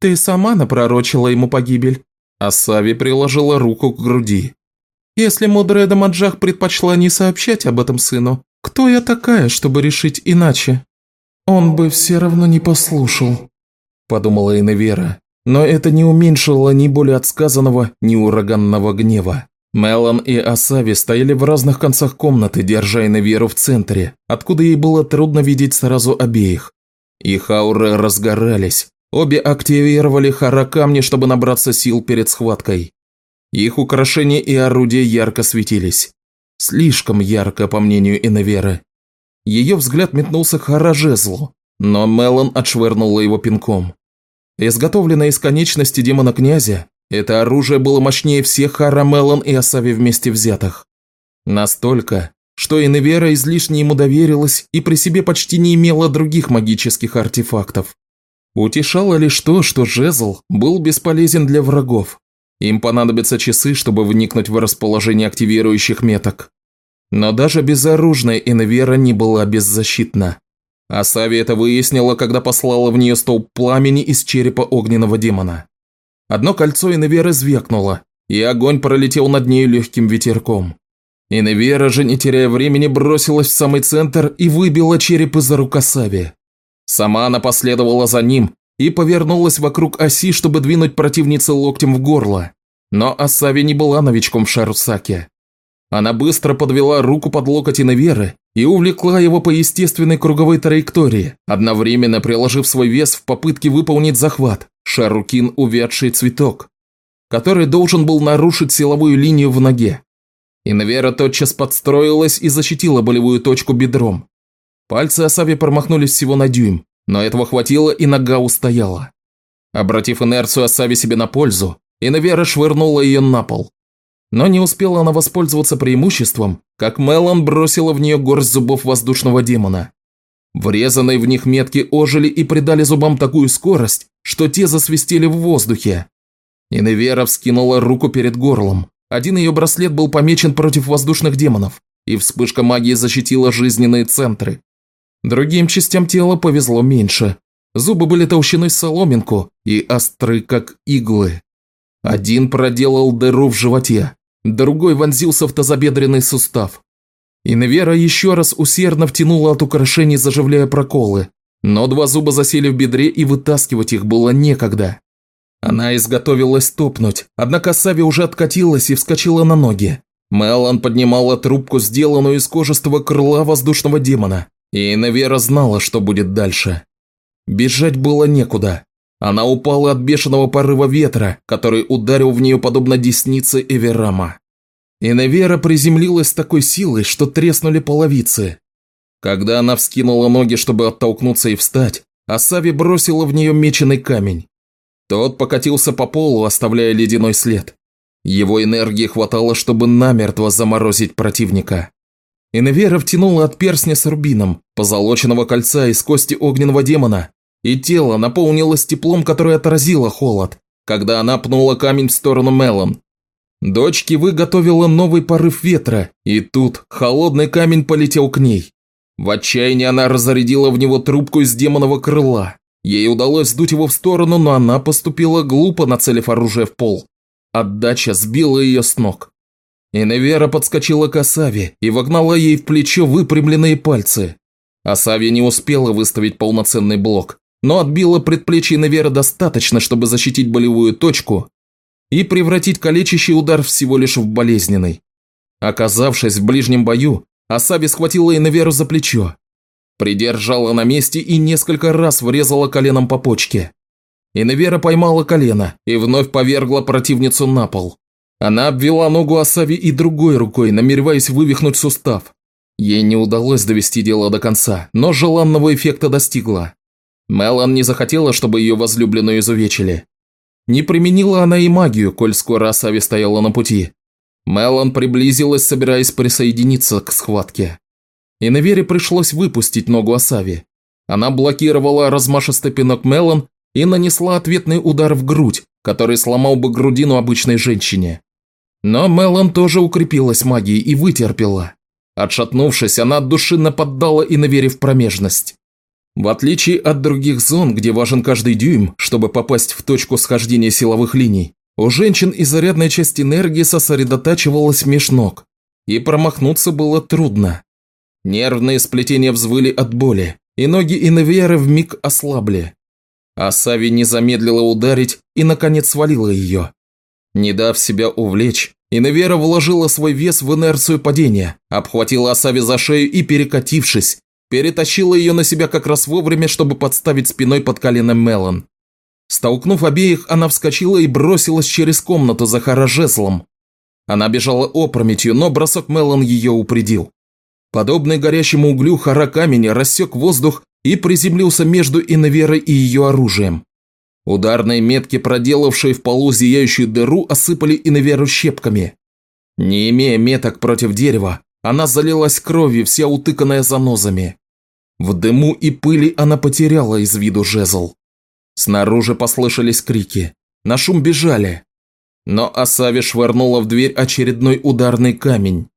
«Ты сама напророчила ему погибель». Асави приложила руку к груди. «Если мудрая Дамаджах предпочла не сообщать об этом сыну, кто я такая, чтобы решить иначе?» «Он бы все равно не послушал», – подумала Инавера. Но это не уменьшило ни боли от сказанного, ни ураганного гнева. Мелан и Асави стояли в разных концах комнаты, держа Иневеру в центре, откуда ей было трудно видеть сразу обеих. Их ауры разгорались. Обе активировали хара камни, чтобы набраться сил перед схваткой. Их украшения и орудия ярко светились. Слишком ярко, по мнению Иневеры. Ее взгляд метнулся к Харажезлу, но Мелан отшвырнула его пинком. Изготовленное из конечности демона-князя, это оружие было мощнее всех Хара Мелон и Асави вместе взятых. Настолько, что Иневера излишне ему доверилась и при себе почти не имела других магических артефактов. Утешало лишь то, что жезл был бесполезен для врагов. Им понадобятся часы, чтобы вникнуть в расположение активирующих меток. Но даже безоружная Инвера не была беззащитна. Асави это выяснила, когда послала в нее столб пламени из черепа огненного демона. Одно кольцо Иневеры звекнуло, и огонь пролетел над ней легким ветерком. Иневера же, не теряя времени, бросилась в самый центр и выбила череп из-за рук Асави. Сама она последовала за ним и повернулась вокруг оси, чтобы двинуть противнице локтем в горло. Но Асави не была новичком в Шарусаке. Она быстро подвела руку под локоть Иневеры и увлекла его по естественной круговой траектории, одновременно приложив свой вес в попытке выполнить захват. Шарукин – увядший цветок, который должен был нарушить силовую линию в ноге. Инвера тотчас подстроилась и защитила болевую точку бедром. Пальцы Асави промахнулись всего на дюйм, но этого хватило и нога устояла. Обратив инерцию Асави себе на пользу, Инвера швырнула ее на пол. Но не успела она воспользоваться преимуществом, как Мелан бросила в нее горсть зубов воздушного демона. Врезанные в них метки ожили и придали зубам такую скорость, что те засвистели в воздухе. Иневера вскинула руку перед горлом. Один ее браслет был помечен против воздушных демонов, и вспышка магии защитила жизненные центры. Другим частям тела повезло меньше. Зубы были толщиной соломинку и остры, как иглы. Один проделал дыру в животе, другой вонзился в тазобедренный сустав. Инвера еще раз усердно втянула от украшений, заживляя проколы, но два зуба засели в бедре и вытаскивать их было некогда. Она изготовилась топнуть, однако Сави уже откатилась и вскочила на ноги. Мелан поднимала трубку, сделанную из кожистого крыла воздушного демона, и Инвера знала, что будет дальше. Бежать было некуда. Она упала от бешеного порыва ветра, который ударил в нее подобно деснице Эверама. Иневера приземлилась с такой силой, что треснули половицы. Когда она вскинула ноги, чтобы оттолкнуться и встать, Асави бросила в нее меченый камень. Тот покатился по полу, оставляя ледяной след. Его энергии хватало, чтобы намертво заморозить противника. Иневера втянула от перстня с рубином, позолоченного кольца из кости огненного демона, и тело наполнилось теплом, которое отразило холод, когда она пнула камень в сторону Мелон. Дочь вы готовила новый порыв ветра, и тут холодный камень полетел к ней. В отчаянии она разрядила в него трубку из демонового крыла. Ей удалось сдуть его в сторону, но она поступила глупо, нацелив оружие в пол. Отдача сбила ее с ног. Иневера подскочила к Асаве и вогнала ей в плечо выпрямленные пальцы. Асави не успела выставить полноценный блок, но отбила предплечье Иневера достаточно, чтобы защитить болевую точку и превратить калечащий удар всего лишь в болезненный. Оказавшись в ближнем бою, Асаби схватила Иневеру за плечо, придержала на месте и несколько раз врезала коленом по почке. Иневера поймала колено и вновь повергла противницу на пол. Она обвела ногу Асави и другой рукой, намереваясь вывихнуть сустав. Ей не удалось довести дело до конца, но желанного эффекта достигла. Мелан не захотела, чтобы ее возлюбленную изувечили. Не применила она и магию, коль скоро Асави стояла на пути. Мелан приблизилась, собираясь присоединиться к схватке. И на Вере пришлось выпустить ногу Асави. Она блокировала размашистый пинок Мелан и нанесла ответный удар в грудь, который сломал бы грудину обычной женщине. Но Мелан тоже укрепилась магией и вытерпела. Отшатнувшись, она от души нападала и наверив промежность. В отличие от других зон, где важен каждый дюйм, чтобы попасть в точку схождения силовых линий, у женщин изрядная часть энергии сосредотачивалась меж ног, и промахнуться было трудно. Нервные сплетения взвыли от боли, и ноги Инверы вмиг ослабли. А Сави не замедлила ударить и, наконец, свалила ее. Не дав себя увлечь, Инвера вложила свой вес в инерцию падения, обхватила Асави за шею и, перекатившись, перетащила ее на себя как раз вовремя, чтобы подставить спиной под коленом Мелон. Столкнув обеих, она вскочила и бросилась через комнату за Харажезлом. Она бежала опрометью, но бросок Мелон ее упредил. Подобный горящему углю хара камени рассек воздух и приземлился между Инверой и ее оружием. Ударные метки, проделавшие в полу зияющую дыру, осыпали Инверу щепками. Не имея меток против дерева, она залилась кровью, вся утыканная занозами. В дыму и пыли она потеряла из виду жезл. Снаружи послышались крики. На шум бежали. Но Асави швырнула в дверь очередной ударный камень.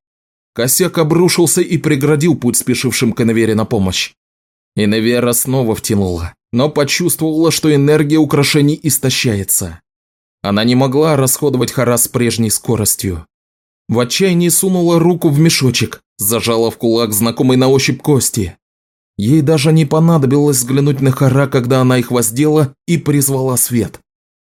Косяк обрушился и преградил путь спешившим к Инвере на помощь. Инвера снова втянула, но почувствовала, что энергия украшений истощается. Она не могла расходовать хара с прежней скоростью. В отчаянии сунула руку в мешочек, зажала в кулак знакомой на ощупь кости. Ей даже не понадобилось взглянуть на хара, когда она их воздела и призвала свет.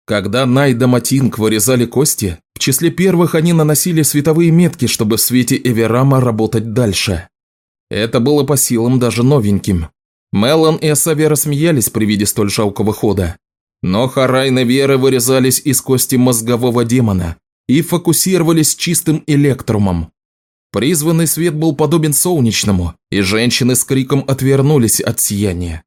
Когда Найда Матинг вырезали кости, в числе первых они наносили световые метки, чтобы в свете Эверама работать дальше. Это было по силам даже новеньким. Мелан и Асавера смеялись при виде столь жалкого хода. Но Харайна Веры вырезались из кости мозгового демона и фокусировались чистым электрумом. Призванный свет был подобен солнечному, и женщины с криком отвернулись от сияния.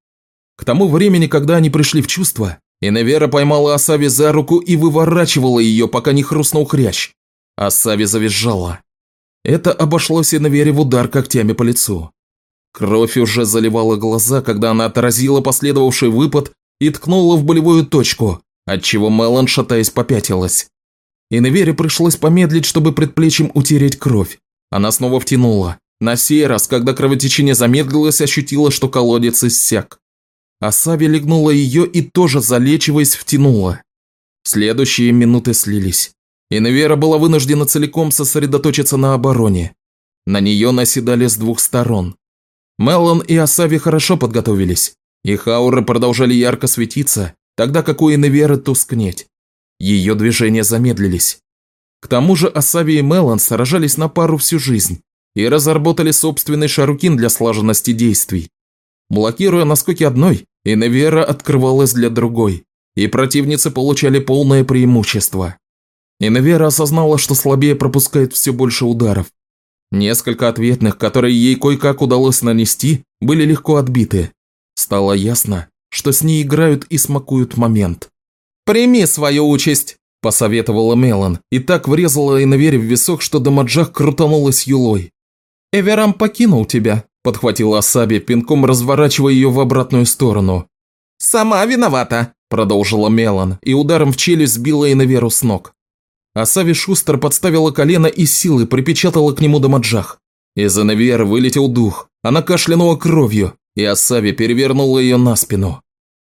К тому времени, когда они пришли в чувство, Иневера поймала Асави за руку и выворачивала ее, пока не хрустнул хрящ. Асави завизжала. Это обошлось Иневере в удар когтями по лицу. Кровь уже заливала глаза, когда она отразила последовавший выпад и ткнула в болевую точку, отчего Мелан, шатаясь, попятилась. Иневере пришлось помедлить, чтобы предплечьем утереть кровь. Она снова втянула. На сей раз, когда кровотечение замедлилось, ощутила, что колодец иссяк. А Сави легнула ее и тоже залечиваясь втянула. Следующие минуты слились. Инвера была вынуждена целиком сосредоточиться на обороне. На нее наседали с двух сторон. Мелон и Асави хорошо подготовились. Их ауры продолжали ярко светиться, тогда как у Инверы тускнеть. Ее движения замедлились. К тому же Асави и Мелон сражались на пару всю жизнь и разработали собственный шарукин для слаженности действий. Блокируя наскоки одной, Иневера открывалась для другой, и противницы получали полное преимущество. Иневера осознала, что слабее пропускает все больше ударов. Несколько ответных, которые ей кое-как удалось нанести, были легко отбиты. Стало ясно, что с ней играют и смакуют момент. «Прими свою участь!» – посоветовала Мелан, и так врезала Иневере в висок, что Дамаджах крутанулась юлой. «Эверам покинул тебя», – подхватила Асаби, пинком разворачивая ее в обратную сторону. «Сама виновата», – продолжила Мелан, и ударом в челюсть сбила Инаверу с ног. Асави шустро подставила колено и силой припечатала к нему Дамаджах. Из Инавера вылетел дух, она кашлянула кровью, и Асави перевернула ее на спину.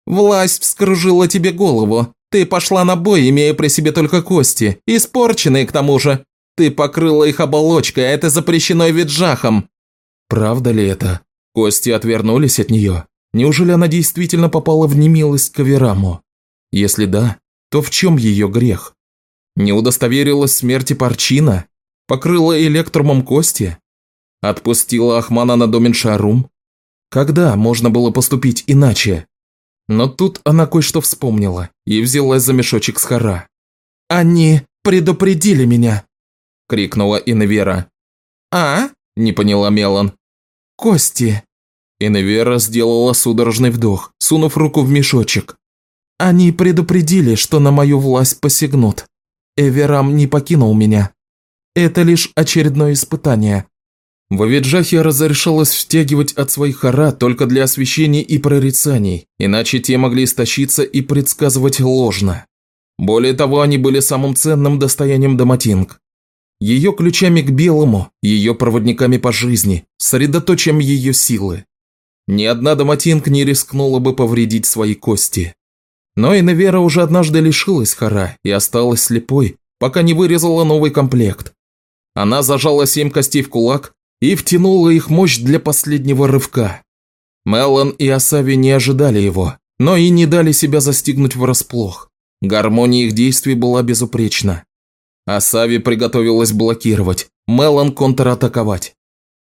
«Власть вскружила тебе голову. Ты пошла на бой, имея при себе только кости, испорченные к тому же. Ты покрыла их оболочкой, а это запрещено виджахом. Правда ли это? Кости отвернулись от нее. Неужели она действительно попала в немилость к Авераму? Если да, то в чем ее грех? Не удостоверилась смерти Парчина? Покрыла электрумом кости? Отпустила Ахмана на домен Шарум? Когда можно было поступить иначе? Но тут она кое-что вспомнила и взялась за мешочек с хара. «Они предупредили меня!» – крикнула Инвера. «А?» – не поняла Мелан. «Кости!» Инвера сделала судорожный вдох, сунув руку в мешочек. «Они предупредили, что на мою власть посягнут. Эверам не покинул меня. Это лишь очередное испытание». В Авиджахе разрешалось втягивать от своих хара только для освещений и прорицаний, иначе те могли истощиться и предсказывать ложно. Более того, они были самым ценным достоянием Даматинг ее ключами к белому, ее проводниками по жизни, средоточием ее силы. Ни одна доматинг не рискнула бы повредить свои кости. Но Иневера уже однажды лишилась хара и осталась слепой, пока не вырезала новый комплект. Она зажала семь костей в кулак и втянула их мощь для последнего рывка. Мелан и Асави не ожидали его, но и не дали себя застигнуть врасплох. Гармония их действий была безупречна. Асави приготовилась блокировать, Мелан контратаковать.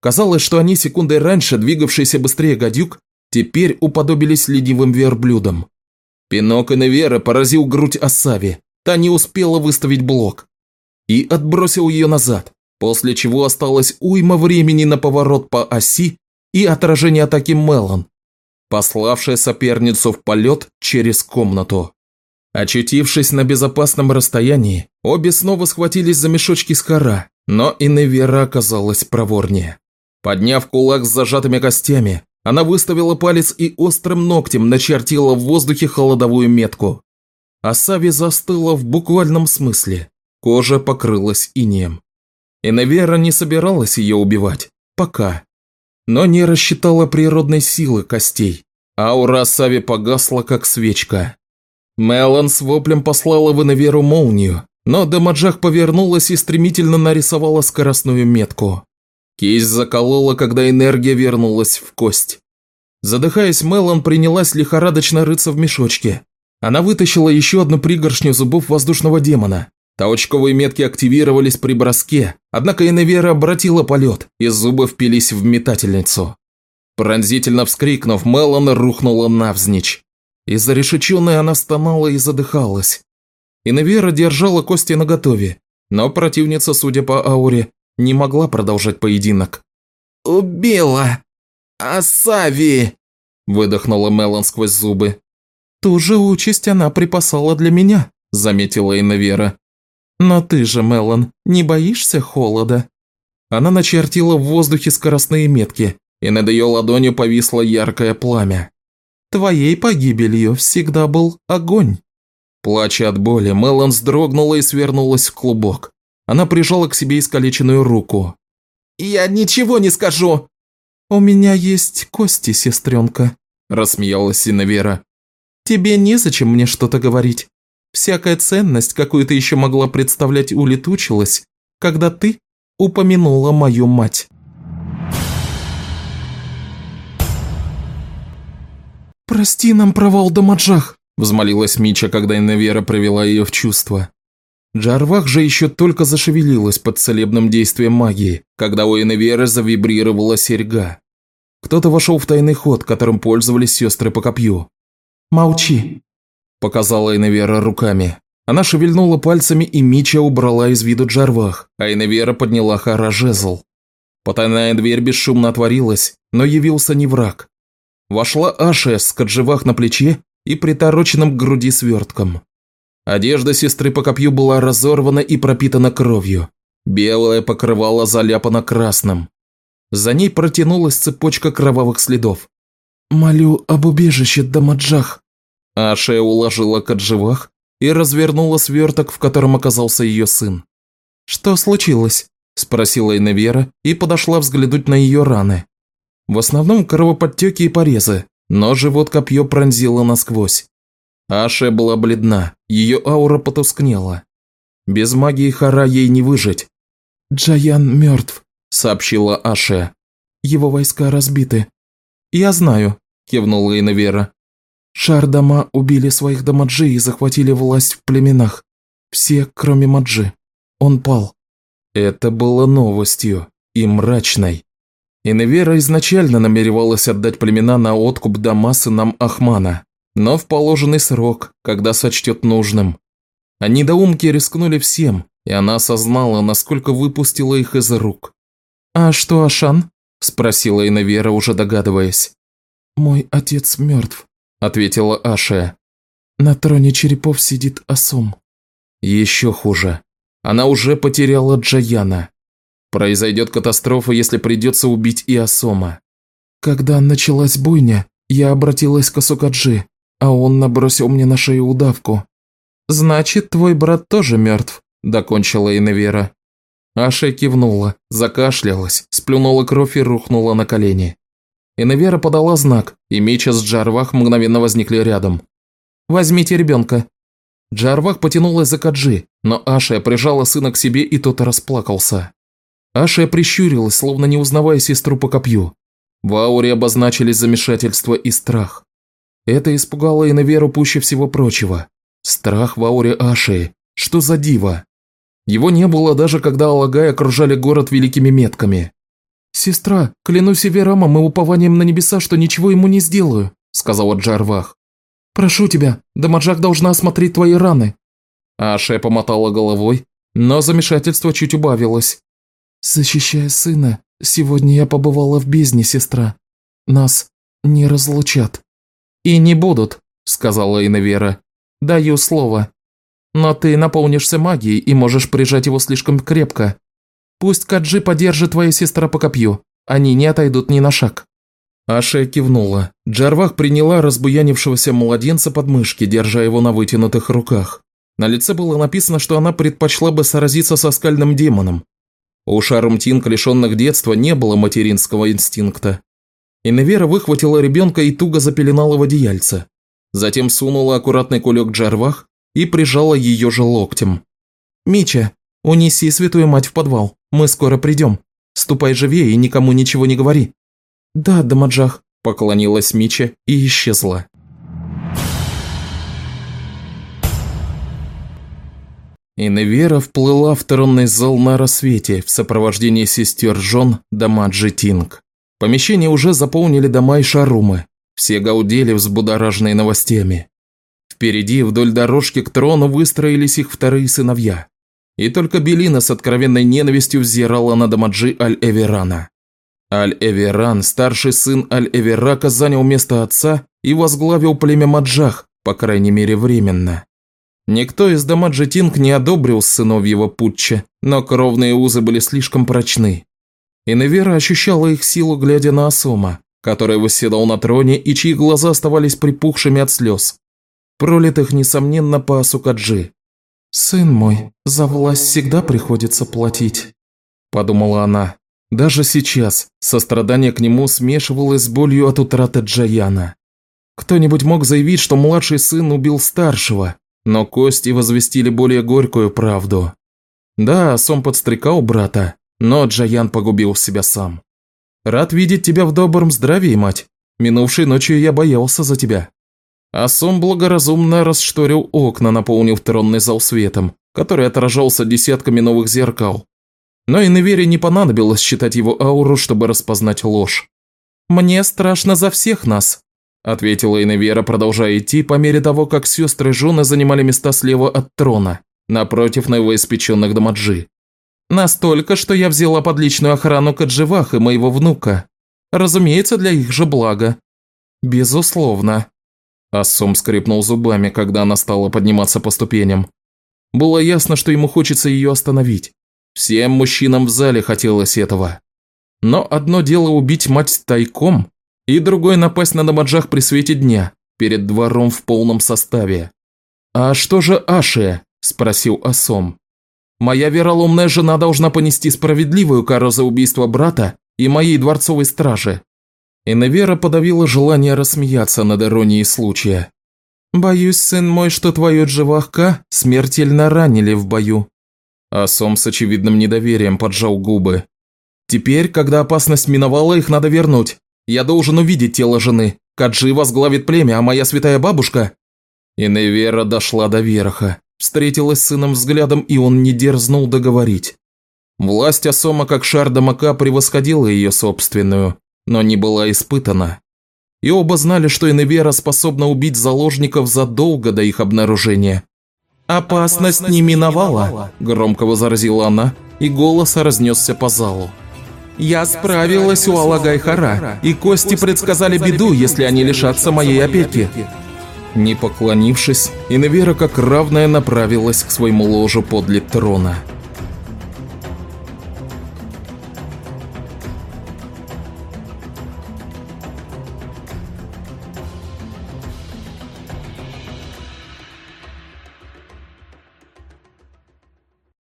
Казалось, что они секундой раньше, двигавшиеся быстрее гадюк, теперь уподобились ленивым верблюдам. Пинок Невера поразил грудь Асави, та не успела выставить блок. И отбросил ее назад, после чего осталось уйма времени на поворот по оси и отражение атаки Мелан, пославшая соперницу в полет через комнату. Очутившись на безопасном расстоянии, обе снова схватились за мешочки с кора, но и Невера оказалась проворнее. Подняв кулак с зажатыми костями, она выставила палец и острым ногтем начертила в воздухе холодовую метку. Асави застыла в буквальном смысле. Кожа покрылась инеем. Иневера не собиралась ее убивать. Пока. Но не рассчитала природной силы костей. Аура Асави погасла, как свечка. Мелан с воплем послала в Иневеру молнию, но Дамаджах повернулась и стремительно нарисовала скоростную метку. Кисть заколола, когда энергия вернулась в кость. Задыхаясь, Мелан принялась лихорадочно рыться в мешочке. Она вытащила еще одну пригоршню зубов воздушного демона. Толчковые метки активировались при броске, однако Иневера обратила полет, и зубы впились в метательницу. Пронзительно вскрикнув, Мелан рухнула навзничь. Из-за она стонала и задыхалась. Инвера держала кости наготове, но противница, судя по ауре, не могла продолжать поединок. «Убила! Асави!» – выдохнула Мелан сквозь зубы. «Ту же участь она припасала для меня», – заметила Инвера. «Но ты же, Мелан, не боишься холода?» Она начертила в воздухе скоростные метки, и над ее ладонью повисло яркое пламя. Твоей погибелью всегда был огонь». Плача от боли, Мелан вздрогнула и свернулась в клубок. Она прижала к себе искалеченную руку. «Я ничего не скажу!» «У меня есть кости, сестренка», – рассмеялась Синевера. «Тебе незачем мне что-то говорить. Всякая ценность, какую ты еще могла представлять, улетучилась, когда ты упомянула мою мать». «Прости нам провал Дамаджах», – взмолилась Мича, когда Инневера провела ее в чувство. Джарвах же еще только зашевелилась под целебным действием магии, когда у Инневеры завибрировала серьга. Кто-то вошел в тайный ход, которым пользовались сестры по копью. «Молчи», – показала Инневера руками. Она шевельнула пальцами, и Мича убрала из виду Джарвах, а Инневера подняла Хара жезл. Потайная дверь бесшумно отворилась, но явился не враг. Вошла Аша с кадживах на плече и притороченным к груди свертком. Одежда сестры по копью была разорвана и пропитана кровью. Белое покрывало заляпано красным. За ней протянулась цепочка кровавых следов. «Молю об убежище, Дамаджах!» Аша уложила кадживах и развернула сверток, в котором оказался ее сын. «Что случилось?» – спросила Иневера и подошла взглянуть на ее раны. В основном кровоподтеки и порезы, но живот копье пронзило насквозь. Аша была бледна, ее аура потускнела. Без магии Хара ей не выжить. «Джаян мертв», – сообщила Аше. «Его войска разбиты». «Я знаю», – кивнула Инавера. «Шардама убили своих дамаджи и захватили власть в племенах. Все, кроме Маджи. Он пал». Это было новостью и мрачной. Иневера изначально намеревалась отдать племена на откуп дома сынам Ахмана, но в положенный срок, когда сочтет нужным. А недоумки рискнули всем, и она осознала, насколько выпустила их из рук. «А что Ашан?» – спросила Иневера, уже догадываясь. «Мой отец мертв», – ответила Ашия. «На троне черепов сидит Асум». Еще хуже. Она уже потеряла Джаяна. Произойдет катастрофа, если придется убить и Асома. Когда началась бойня, я обратилась к Асукаджи, а он набросил мне на шею удавку. «Значит, твой брат тоже мертв», – докончила Иневера. Аша кивнула, закашлялась, сплюнула кровь и рухнула на колени. Иневера подала знак, и Мича с Джарвах мгновенно возникли рядом. «Возьмите ребенка». Джарвах потянулась за Каджи, но Ашия прижала сына к себе, и тот расплакался. Ашия прищурилась, словно не узнавая сестру по копью. В ауре обозначились замешательство и страх. Это испугало Иневеру пуще всего прочего. Страх в ауре Ашии. Что за диво? Его не было даже когда Алагай окружали город великими метками. «Сестра, клянусь Эверамом и упованием на небеса, что ничего ему не сделаю», – сказала Джарвах. «Прошу тебя, Дамаджак должна осмотреть твои раны». Аша помотала головой, но замешательство чуть убавилось. «Защищая сына, сегодня я побывала в бездне, сестра. Нас не разлучат». «И не будут», – сказала Иневера. «Даю слово. Но ты наполнишься магией и можешь прижать его слишком крепко. Пусть Каджи подержит твоя сестра по копью. Они не отойдут ни на шаг». Аша кивнула. Джарвах приняла разбуянившегося младенца под мышки, держа его на вытянутых руках. На лице было написано, что она предпочла бы сразиться со скальным демоном. У Шарумтинг, лишенных детства, не было материнского инстинкта. Иневера выхватила ребенка и туго запеленала в одеяльце. Затем сунула аккуратный кулек Джарвах и прижала ее же локтем. «Мича, унеси святую мать в подвал, мы скоро придем. Ступай живее и никому ничего не говори». «Да, Дамаджах», – поклонилась Мича и исчезла. Иневера вплыла в тронный зал на рассвете в сопровождении сестер Жон Дамаджи Тинг. Помещение уже заполнили дома и шарумы, все гаудели взбудораженные новостями. Впереди, вдоль дорожки к трону, выстроились их вторые сыновья. И только Белина с откровенной ненавистью взирала на Дамаджи Аль-Эверана. Аль-Эверан, старший сын Аль-Эверака, занял место отца и возглавил племя Маджах, по крайней мере временно. Никто из Дамаджи Тинг не одобрил сыновьего путча, но кровные узы были слишком прочны. И Невера ощущала их силу, глядя на Асома, который восседал на троне и чьи глаза оставались припухшими от слез пролитых, несомненно, по Асукаджи. «Сын мой, за власть всегда приходится платить», – подумала она. Даже сейчас сострадание к нему смешивалось с болью от утраты Джаяна. Кто-нибудь мог заявить, что младший сын убил старшего, но кости возвестили более горькую правду. Да, Сом подстрекал брата, но Джаян погубил себя сам. «Рад видеть тебя в добром здравии, мать. Минувшей ночью я боялся за тебя». Асом благоразумно расшторил окна, наполнив тронный зал светом, который отражался десятками новых зеркал. Но Иневере не понадобилось считать его ауру, чтобы распознать ложь. «Мне страшно за всех нас», – ответила Иневера, продолжая идти по мере того, как сестры жены занимали места слева от трона, напротив новоиспеченных Дамаджи. «Настолько, что я взяла под личную охрану Кадживах и моего внука. Разумеется, для их же блага». «Безусловно», Ассом скрипнул зубами, когда она стала подниматься по ступеням. Было ясно, что ему хочется ее остановить. Всем мужчинам в зале хотелось этого. Но одно дело убить мать тайком, и другое напасть на Намаджах при свете дня, перед двором в полном составе. «А что же Ашия?» – спросил Асом. «Моя вероломная жена должна понести справедливую кару за убийство брата и моей дворцовой стражи. Иневера подавила желание рассмеяться над иронией случая. «Боюсь, сын мой, что твою Дживахка смертельно ранили в бою». Асом с очевидным недоверием поджал губы. «Теперь, когда опасность миновала, их надо вернуть. Я должен увидеть тело жены. Каджи возглавит племя, а моя святая бабушка...» Иневера дошла до верха, встретилась с сыном взглядом, и он не дерзнул договорить. Власть Асома как шар Дамака превосходила ее собственную но не была испытана. И оба знали, что Иневера способна убить заложников задолго до их обнаружения. «Опасность не миновала», – громко возразила она, и голос разнесся по залу. «Я справилась у Алагайхара, и кости предсказали беду, если они лишатся моей опеки». Не поклонившись, Иневера как равная направилась к своему ложу подле трона –